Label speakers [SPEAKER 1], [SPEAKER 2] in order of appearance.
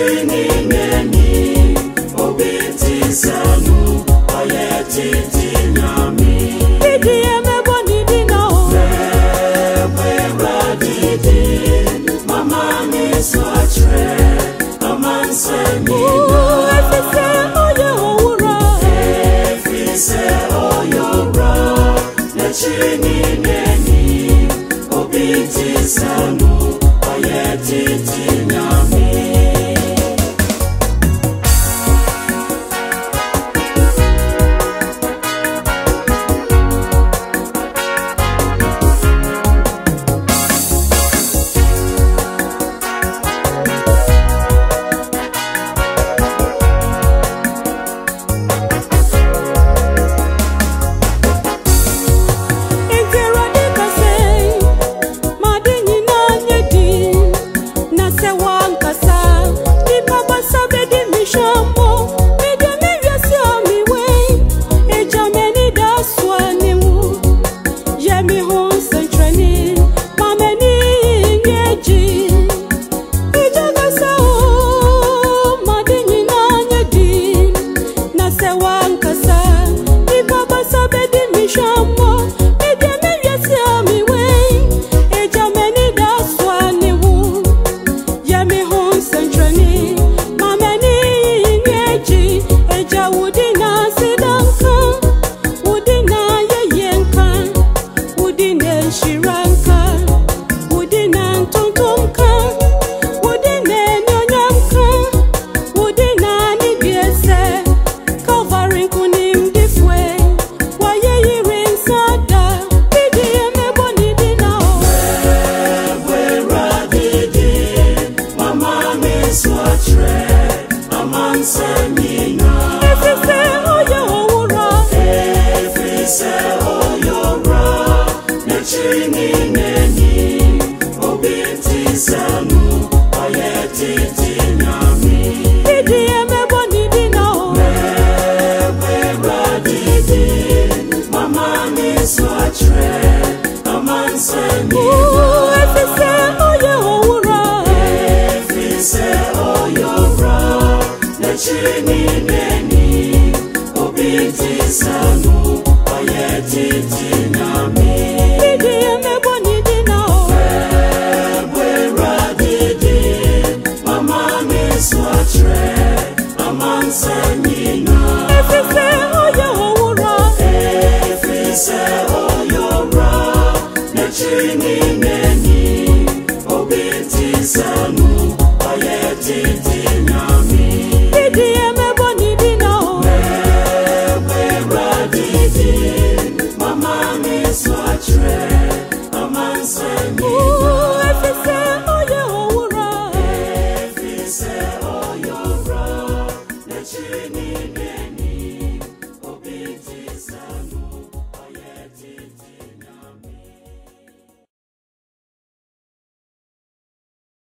[SPEAKER 1] Nini nini, obiti sanu ayeti. titi 是你。